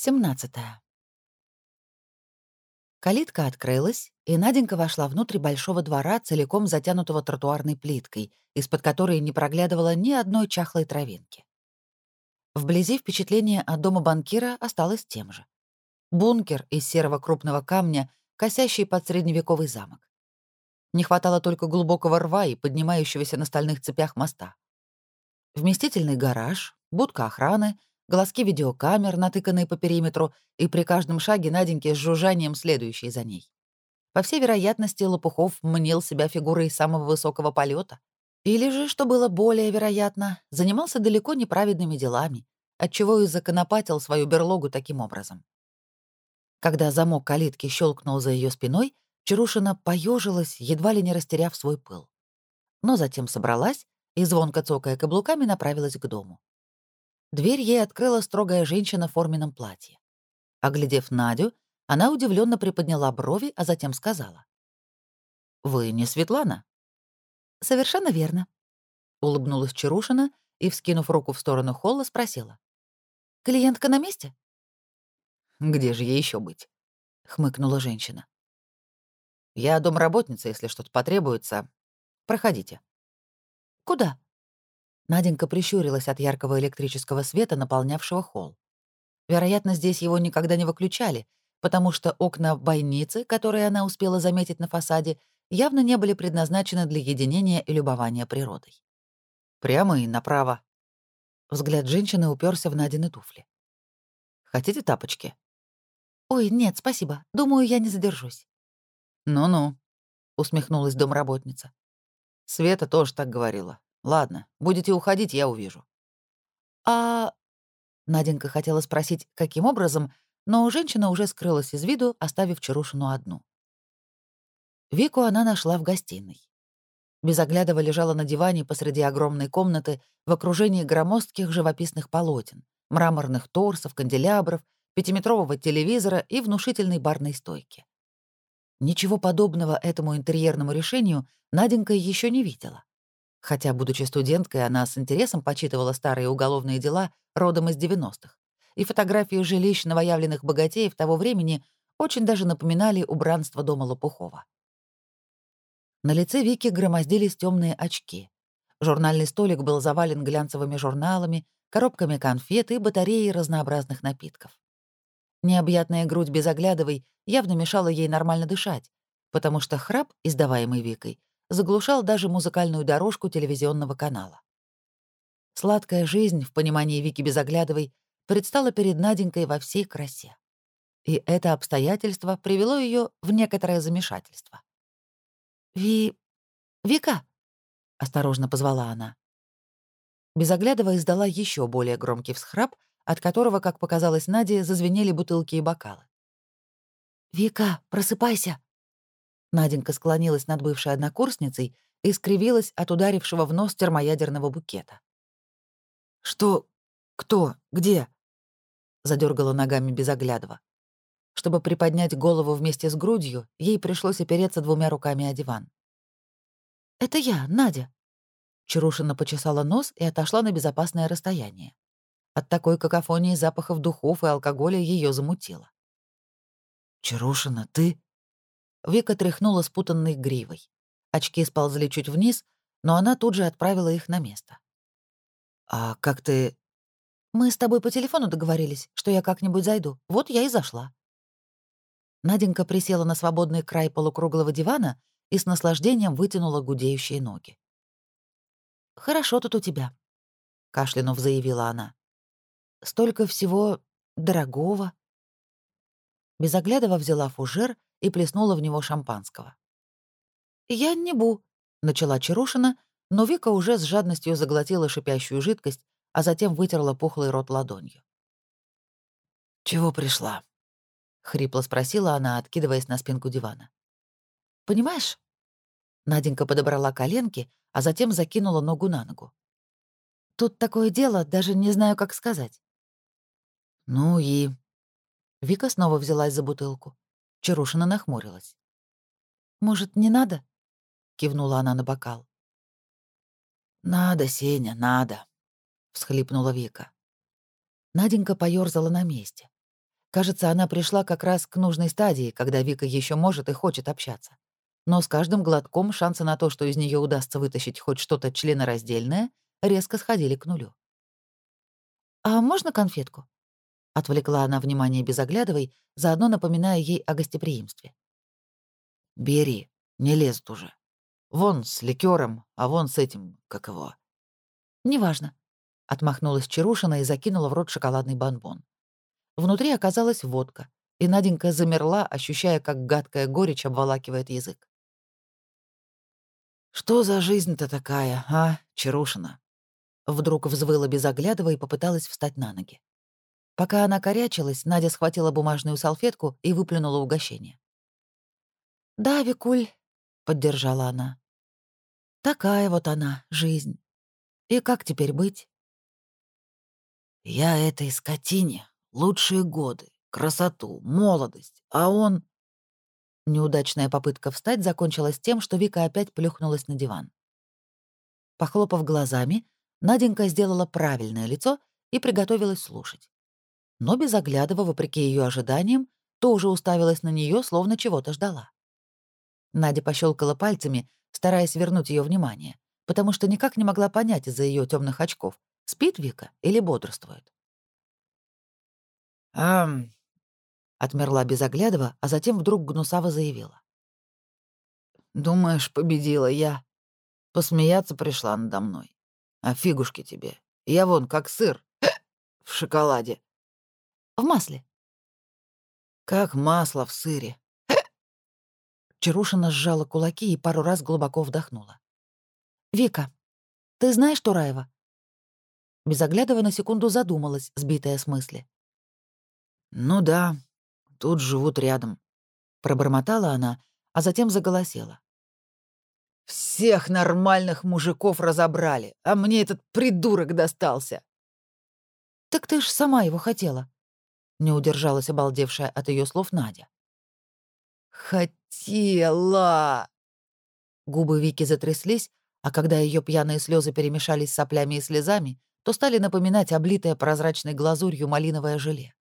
17. Калитка открылась, и Наденька вошла внутрь большого двора, целиком затянутого тротуарной плиткой, из-под которой не проглядывало ни одной чахлой травинки. Вблизи впечатление от дома банкира осталось тем же. Бункер из серого крупного камня, косящий под средневековый замок. Не хватало только глубокого рва и поднимающегося на стальных цепях моста. Вместительный гараж, будка охраны, глазки видеокамер, натыканные по периметру, и при каждом шаге Наденьки с жужжанием следующей за ней. По всей вероятности, Лопухов мнил себя фигурой самого высокого полета, Или же, что было более вероятно, занимался далеко неправедными делами, отчего и законопатил свою берлогу таким образом. Когда замок калитки щелкнул за ее спиной, Чарушина поежилась, едва ли не растеряв свой пыл. Но затем собралась и, звонко цокая каблуками, направилась к дому. Дверь ей открыла строгая женщина в форменном платье. Оглядев Надю, она удивленно приподняла брови, а затем сказала. «Вы не Светлана?» «Совершенно верно», — улыбнулась Чарушина и, вскинув руку в сторону холла, спросила. «Клиентка на месте?» «Где же ей еще быть?» — хмыкнула женщина. «Я домработница, если что-то потребуется. Проходите». «Куда?» Наденька прищурилась от яркого электрического света, наполнявшего холл. Вероятно, здесь его никогда не выключали, потому что окна бойницы, которые она успела заметить на фасаде, явно не были предназначены для единения и любования природой. «Прямо и направо». Взгляд женщины уперся в Надины туфли. «Хотите тапочки?» «Ой, нет, спасибо. Думаю, я не задержусь». «Ну-ну», — усмехнулась домработница. Света тоже так говорила. Ладно, будете уходить, я увижу. А... Наденька хотела спросить, каким образом, но женщина уже скрылась из виду, оставив Чарушину одну. Вику она нашла в гостиной. Безоглядово лежала на диване посреди огромной комнаты в окружении громоздких живописных полотен, мраморных торсов, канделябров, пятиметрового телевизора и внушительной барной стойки. Ничего подобного этому интерьерному решению Наденька еще не видела. Хотя, будучи студенткой, она с интересом почитывала старые уголовные дела родом из 90-х, и фотографии жилищ новоявленных богатеев того времени очень даже напоминали убранство дома Лопухова. На лице Вики громоздились темные очки. Журнальный столик был завален глянцевыми журналами, коробками конфет и батареей разнообразных напитков. Необъятная грудь Безоглядовой явно мешала ей нормально дышать, потому что храп, издаваемый Викой, заглушал даже музыкальную дорожку телевизионного канала. Сладкая жизнь, в понимании Вики Безоглядовой, предстала перед Наденькой во всей красе. И это обстоятельство привело ее в некоторое замешательство. «Ви... Вика!» — осторожно позвала она. Безоглядова издала еще более громкий всхрап, от которого, как показалось Наде, зазвенели бутылки и бокалы. «Вика, просыпайся!» Наденька склонилась над бывшей однокурсницей и скривилась от ударившего в нос термоядерного букета. «Что? Кто? Где?» Задергала ногами Безоглядова. Чтобы приподнять голову вместе с грудью, ей пришлось опереться двумя руками о диван. «Это я, Надя». Чарушина почесала нос и отошла на безопасное расстояние. От такой какофонии запахов духов и алкоголя ее замутило. «Чарушина, ты?» Вика тряхнула спутанной гривой. Очки сползли чуть вниз, но она тут же отправила их на место. «А как ты...» «Мы с тобой по телефону договорились, что я как-нибудь зайду. Вот я и зашла». Наденька присела на свободный край полукруглого дивана и с наслаждением вытянула гудеющие ноги. «Хорошо тут у тебя», — кашлянув заявила она. «Столько всего дорогого». Безоглядово взяла фужер и плеснула в него шампанского. «Я не бу», — начала Чарушина, но Вика уже с жадностью заглотила шипящую жидкость, а затем вытерла пухлый рот ладонью. «Чего пришла?» — хрипло спросила она, откидываясь на спинку дивана. «Понимаешь?» Наденька подобрала коленки, а затем закинула ногу на ногу. «Тут такое дело, даже не знаю, как сказать». «Ну и...» Вика снова взялась за бутылку. Чарушина нахмурилась. «Может, не надо?» — кивнула она на бокал. «Надо, Сеня, надо», — всхлипнула Вика. Наденька поёрзала на месте. Кажется, она пришла как раз к нужной стадии, когда Вика еще может и хочет общаться. Но с каждым глотком шансы на то, что из нее удастся вытащить хоть что-то членораздельное, резко сходили к нулю. «А можно конфетку?» — отвлекла она внимание Безоглядовой, заодно напоминая ей о гостеприимстве. «Бери, не лезут уже. Вон с ликером, а вон с этим, как его». «Неважно», — отмахнулась Чарушина и закинула в рот шоколадный бонбон. Внутри оказалась водка, и Наденька замерла, ощущая, как гадкая горечь обволакивает язык. «Что за жизнь-то такая, а, Чарушина?» Вдруг взвыла без оглядывая и попыталась встать на ноги. Пока она корячилась, Надя схватила бумажную салфетку и выплюнула угощение. «Да, Викуль», — поддержала она. «Такая вот она, жизнь. И как теперь быть?» «Я этой скотине Лучшие годы, красоту, молодость, а он... Неудачная попытка встать закончилась тем, что Вика опять плюхнулась на диван. Похлопав глазами, Наденька сделала правильное лицо и приготовилась слушать. Но без оглядова, вопреки ее ожиданиям, тоже уставилась на нее, словно чего-то ждала. Надя пощелкала пальцами, стараясь вернуть ее внимание, потому что никак не могла понять из-за ее темных очков, спит Вика или бодрствует. «Ам...» — отмерла без оглядова, а затем вдруг гнусаво заявила. «Думаешь, победила я? Посмеяться пришла надо мной. А фигушки тебе. Я вон как сыр в шоколаде». «В масле». «Как масло в сыре». Чарушина сжала кулаки и пару раз глубоко вдохнула. «Вика, ты знаешь Тураева?» Безоглядова на секунду задумалась, сбитая с мысли. «Ну да, тут живут рядом», — пробормотала она, а затем заголосела. «Всех нормальных мужиков разобрали, а мне этот придурок достался». «Так ты ж сама его хотела», — не удержалась обалдевшая от ее слов Надя. «Хотела!» Губы Вики затряслись, а когда ее пьяные слезы перемешались с соплями и слезами, то стали напоминать облитое прозрачной глазурью малиновое желе.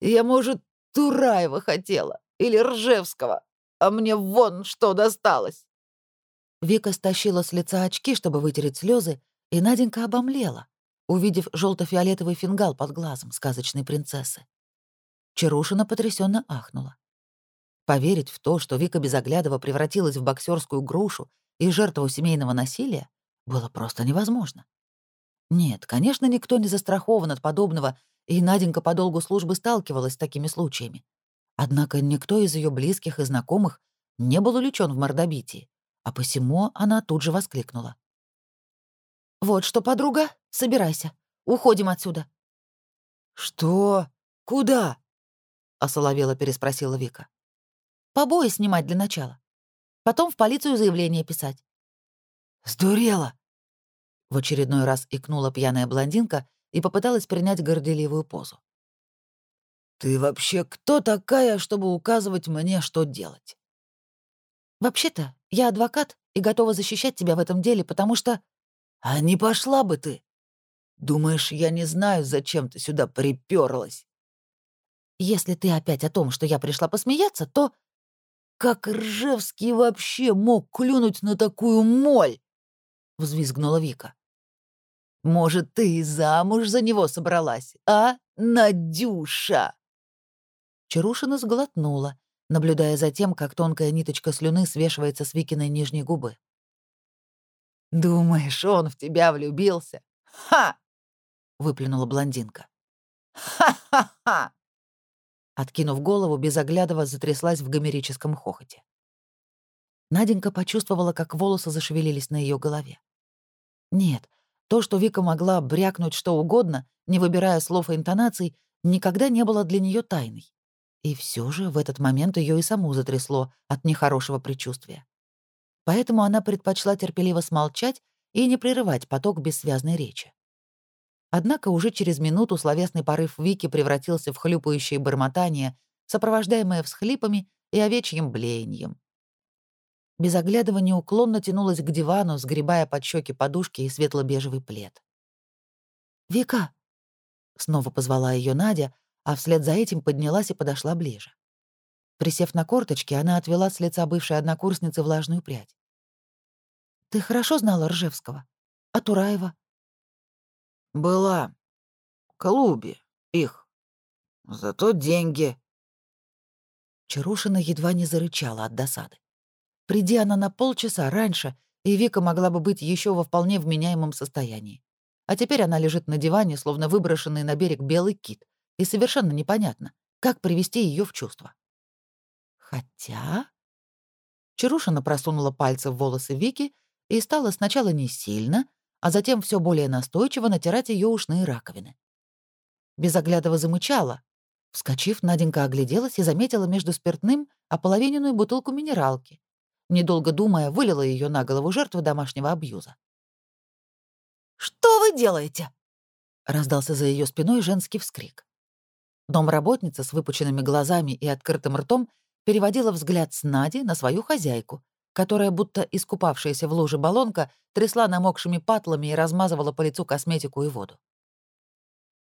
Я, может, Тураева хотела или Ржевского, а мне вон что досталось. Вика стащила с лица очки, чтобы вытереть слезы, и Наденька обомлела, увидев желто-фиолетовый фингал под глазом сказочной принцессы. Чарушина потрясенно ахнула. Поверить в то, что Вика Безоглядова превратилась в боксерскую грушу и жертву семейного насилия, было просто невозможно. Нет, конечно, никто не застрахован от подобного и Наденька по долгу службы сталкивалась с такими случаями. Однако никто из ее близких и знакомых не был увлечен в мордобитии, а посему она тут же воскликнула. «Вот что, подруга, собирайся. Уходим отсюда». «Что? Куда?» — осоловела переспросила Вика. «Побои снимать для начала. Потом в полицию заявление писать». «Сдурела!» В очередной раз икнула пьяная блондинка и попыталась принять горделивую позу. «Ты вообще кто такая, чтобы указывать мне, что делать?» «Вообще-то, я адвокат и готова защищать тебя в этом деле, потому что...» «А не пошла бы ты! Думаешь, я не знаю, зачем ты сюда приперлась?» «Если ты опять о том, что я пришла посмеяться, то...» «Как Ржевский вообще мог клюнуть на такую моль?» — взвизгнула Вика. Может, ты и замуж за него собралась, а, Надюша?» Чарушина сглотнула, наблюдая за тем, как тонкая ниточка слюны свешивается с Викиной нижней губы. «Думаешь, он в тебя влюбился? Ха!» — выплюнула блондинка. «Ха-ха-ха!» Откинув голову, без оглядова затряслась в гомерическом хохоте. Наденька почувствовала, как волосы зашевелились на ее голове. Нет, то, что Вика могла брякнуть что угодно, не выбирая слов и интонаций, никогда не было для нее тайной. И все же в этот момент ее и саму затрясло от нехорошего предчувствия. Поэтому она предпочла терпеливо смолчать и не прерывать поток бессвязной речи. Однако уже через минуту словесный порыв Вики превратился в хлюпающее бормотание, сопровождаемое всхлипами и овечьим блеянием без оглядывания неуклонно тянулась к дивану, сгребая под щеки подушки и светло-бежевый плед. «Вика!» — снова позвала ее Надя, а вслед за этим поднялась и подошла ближе. Присев на корточки, она отвела с лица бывшей однокурсницы влажную прядь. «Ты хорошо знала Ржевского? А Тураева?» «Была. В клубе. Их. Зато деньги». Чарушина едва не зарычала от досады. Приди она на полчаса раньше, и Вика могла бы быть еще во вполне вменяемом состоянии. А теперь она лежит на диване, словно выброшенный на берег белый кит, и совершенно непонятно, как привести ее в чувство. Хотя... Чарушина просунула пальцы в волосы Вики и стала сначала не сильно, а затем все более настойчиво натирать ее ушные раковины. Безоглядово замычала. Вскочив, Наденька огляделась и заметила между спиртным ополовиненную бутылку минералки. Недолго думая, вылила ее на голову жертвы домашнего абьюза. «Что вы делаете?» — раздался за ее спиной женский вскрик. Домработница с выпученными глазами и открытым ртом переводила взгляд с Нади на свою хозяйку, которая, будто искупавшаяся в луже баллонка, трясла намокшими патлами и размазывала по лицу косметику и воду.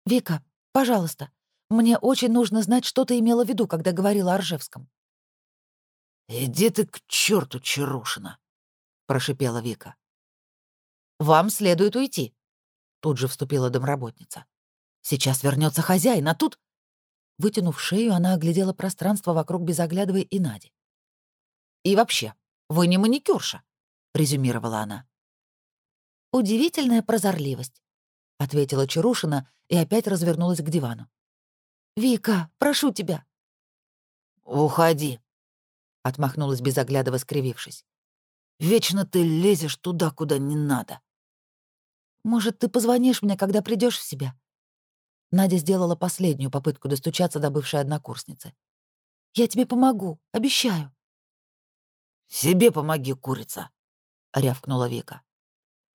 «Вика, пожалуйста, мне очень нужно знать, что ты имела в виду, когда говорила о Ржевском». «Иди ты к черту, Чарушина!» — прошипела Вика. «Вам следует уйти», — тут же вступила домработница. «Сейчас вернется хозяин, а тут...» Вытянув шею, она оглядела пространство вокруг Безоглядовой и Нади. «И вообще, вы не маникюрша», — резюмировала она. «Удивительная прозорливость», — ответила Чарушина и опять развернулась к дивану. «Вика, прошу тебя». «Уходи», — отмахнулась Безоглядова, скривившись. «Вечно ты лезешь туда, куда не надо». «Может, ты позвонишь мне, когда придешь в себя?» Надя сделала последнюю попытку достучаться до бывшей однокурсницы. «Я тебе помогу, обещаю». «Себе помоги, курица», — рявкнула Вика.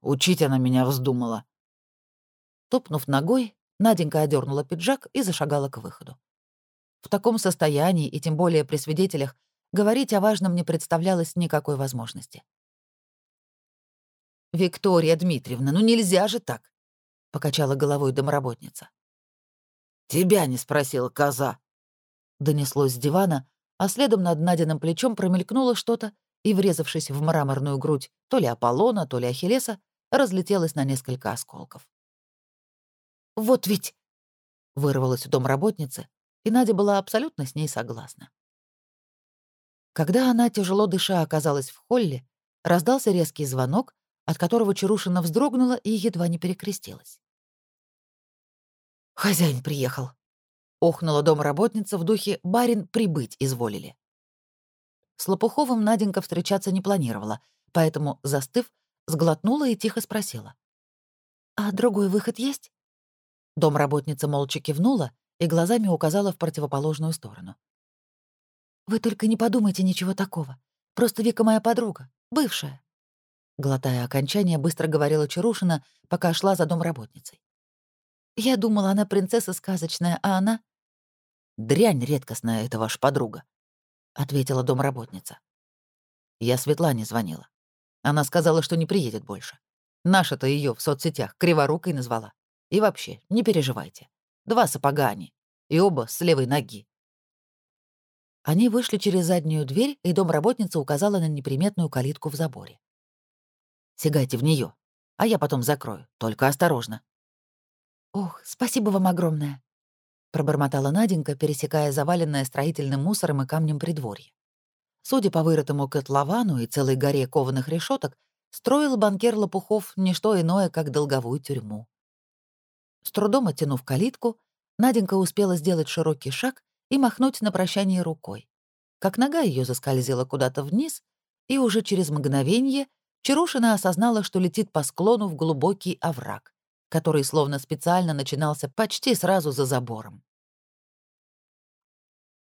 «Учить она меня вздумала». Топнув ногой, Наденька одернула пиджак и зашагала к выходу. В таком состоянии, и тем более при свидетелях, говорить о важном не представлялось никакой возможности. «Виктория Дмитриевна, ну нельзя же так!» — покачала головой домработница. «Тебя не спросила коза!» — донеслось с дивана, а следом над Надиным плечом промелькнуло что-то, и, врезавшись в мраморную грудь то ли Аполлона, то ли Ахиллеса, разлетелась на несколько осколков. «Вот ведь!» — вырвалась у домработницы, и Надя была абсолютно с ней согласна. Когда она, тяжело дыша, оказалась в холле, раздался резкий звонок, от которого Чарушина вздрогнула и едва не перекрестилась. «Хозяин приехал», — охнула домработница в духе «барин прибыть изволили». С Лопуховым Наденька встречаться не планировала, поэтому, застыв, сглотнула и тихо спросила. «А другой выход есть?» Домработница молча кивнула и глазами указала в противоположную сторону. «Вы только не подумайте ничего такого. Просто Вика моя подруга, бывшая». Глотая окончание, быстро говорила Чарушина, пока шла за домработницей. «Я думала, она принцесса сказочная, а она...» «Дрянь редкостная, это ваша подруга», — ответила домработница. Я Светлане звонила. Она сказала, что не приедет больше. Наша-то ее в соцсетях криворукой назвала. И вообще, не переживайте. Два сапога они. И оба с левой ноги. Они вышли через заднюю дверь, и домработница указала на неприметную калитку в заборе. «Сигайте в нее, а я потом закрою. Только осторожно». «Ох, спасибо вам огромное», пробормотала Наденька, пересекая заваленное строительным мусором и камнем придворье. Судя по вырытому котловану и целой горе кованых решеток, строил банкир Лопухов не что иное, как долговую тюрьму. С трудом оттянув калитку, Наденька успела сделать широкий шаг и махнуть на прощание рукой. Как нога ее заскользила куда-то вниз, и уже через мгновение Чарушина осознала, что летит по склону в глубокий овраг который словно специально начинался почти сразу за забором.